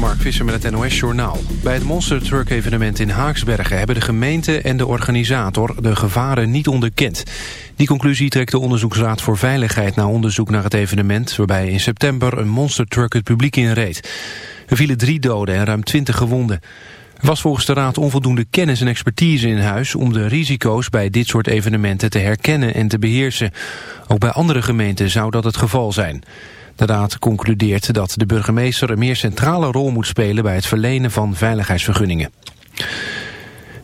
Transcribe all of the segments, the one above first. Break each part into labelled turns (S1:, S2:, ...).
S1: Mark Visser met het NOS Journaal. Bij het Monster Truck evenement in Haaksbergen... hebben de gemeente en de organisator de gevaren niet onderkend. Die conclusie trekt de Onderzoeksraad voor Veiligheid... na onderzoek naar het evenement... waarbij in september een Monster Truck het publiek inreed. Er vielen drie doden en ruim twintig gewonden. Er was volgens de raad onvoldoende kennis en expertise in huis... om de risico's bij dit soort evenementen te herkennen en te beheersen. Ook bij andere gemeenten zou dat het geval zijn... De raad concludeert dat de burgemeester een meer centrale rol moet spelen bij het verlenen van veiligheidsvergunningen.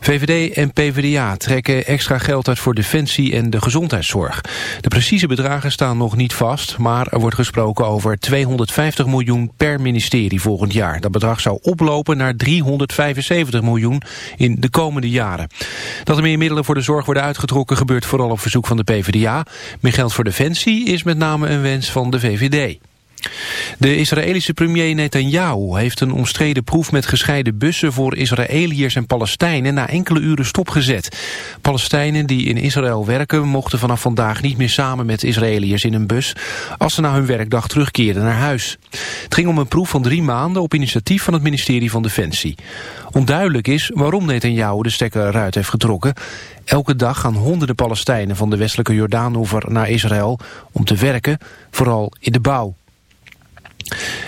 S1: VVD en PvdA trekken extra geld uit voor defensie en de gezondheidszorg. De precieze bedragen staan nog niet vast, maar er wordt gesproken over 250 miljoen per ministerie volgend jaar. Dat bedrag zou oplopen naar 375 miljoen in de komende jaren. Dat er meer middelen voor de zorg worden uitgetrokken gebeurt vooral op verzoek van de PvdA. Meer geld voor defensie is met name een wens van de VVD. De Israëlische premier Netanyahu heeft een omstreden proef met gescheiden bussen voor Israëliërs en Palestijnen na enkele uren stopgezet. Palestijnen die in Israël werken mochten vanaf vandaag niet meer samen met Israëliërs in een bus als ze na hun werkdag terugkeerden naar huis. Het ging om een proef van drie maanden op initiatief van het ministerie van Defensie. Onduidelijk is waarom Netanyahu de stekker eruit heeft getrokken. Elke dag gaan honderden Palestijnen van de westelijke Jordaanoever naar Israël om te werken, vooral in de bouw.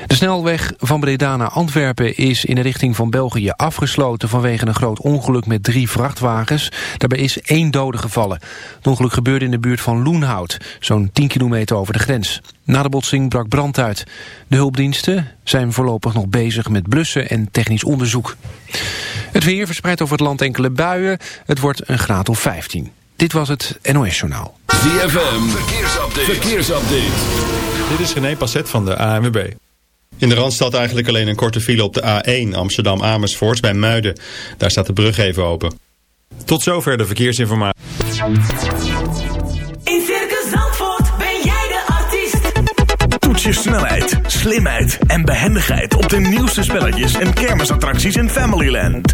S1: De snelweg van Breda naar Antwerpen is in de richting van België afgesloten vanwege een groot ongeluk met drie vrachtwagens. Daarbij is één dode gevallen. Het ongeluk gebeurde in de buurt van Loenhout, zo'n 10 kilometer over de grens. Na de botsing brak brand uit. De hulpdiensten zijn voorlopig nog bezig met blussen en technisch onderzoek. Het weer verspreidt over het land enkele buien. Het wordt een graad of 15. Dit was het NOS Journaal.
S2: ZFM, verkeersupdate. verkeersupdate.
S3: Dit is René Passet van de ANWB. In de Randstad eigenlijk alleen een korte file op de A1 Amsterdam-Amersfoort bij Muiden. Daar staat de brug even open. Tot zover de verkeersinformatie.
S4: In Circus Zandvoort ben jij de artiest.
S5: Toets je snelheid, slimheid en behendigheid op de nieuwste spelletjes en kermisattracties in Familyland.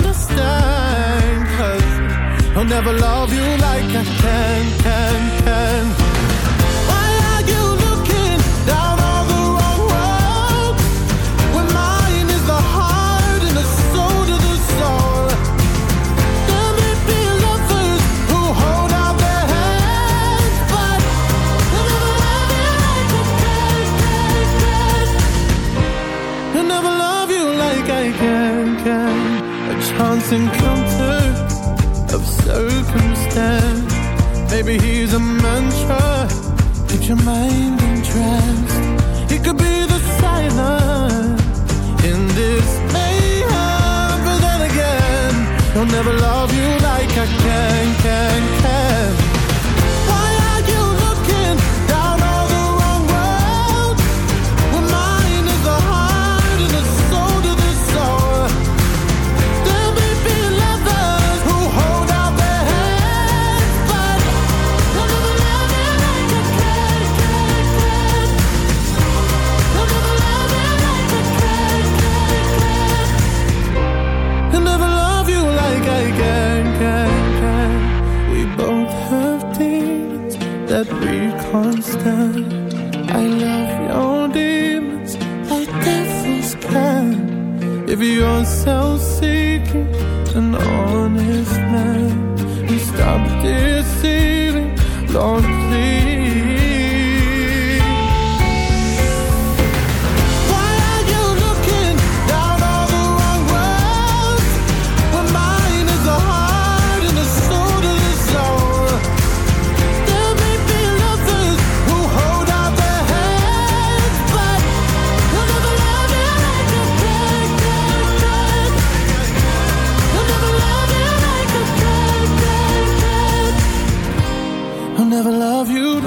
S6: time Cause I'll never love you like I can, can, can the mantra. Keep your mind in track. If you're self-seeking an honest man, and stop deceiving, Lord.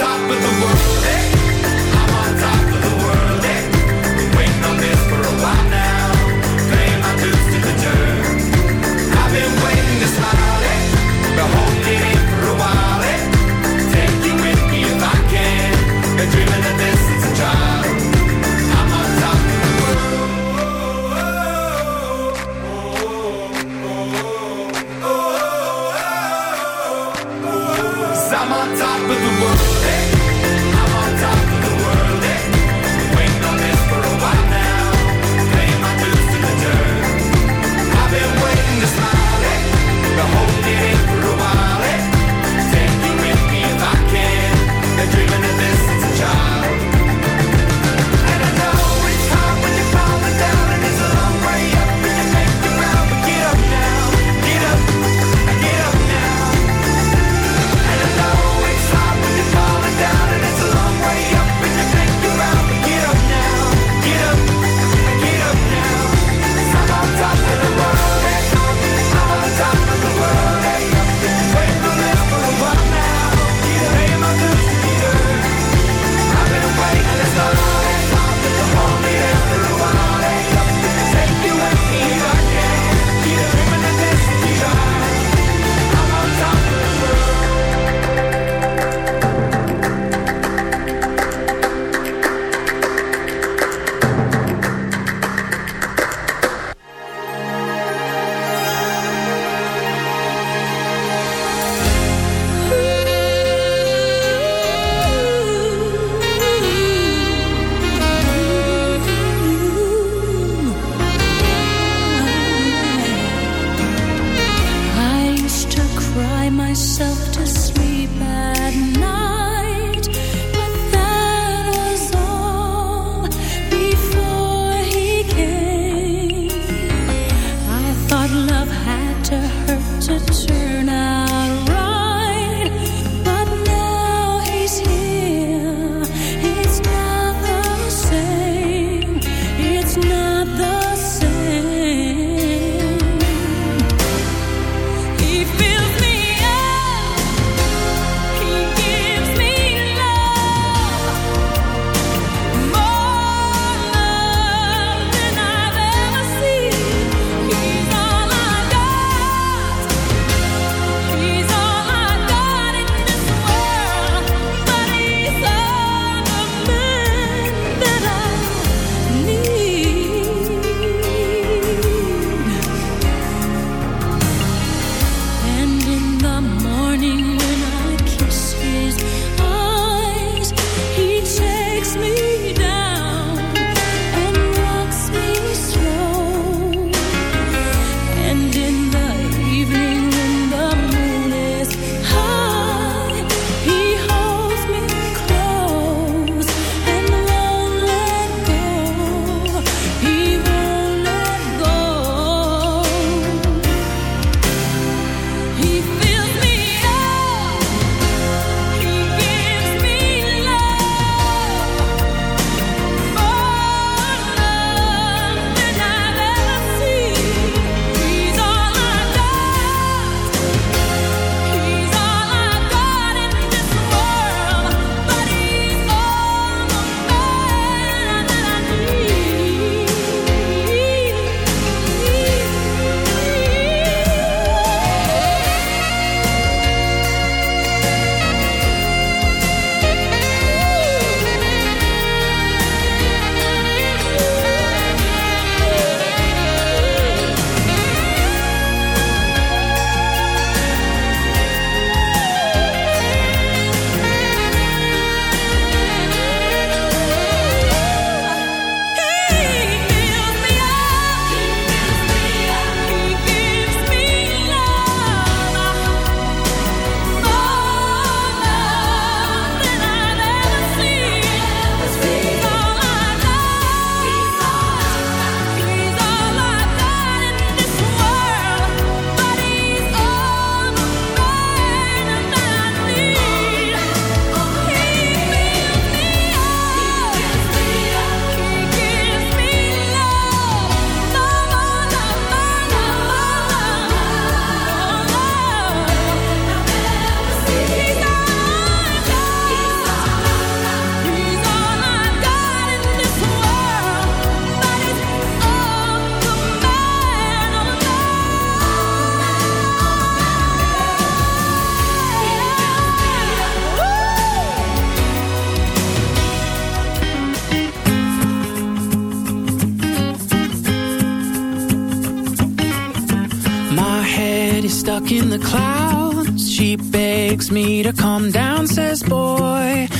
S7: top of
S8: the
S9: world.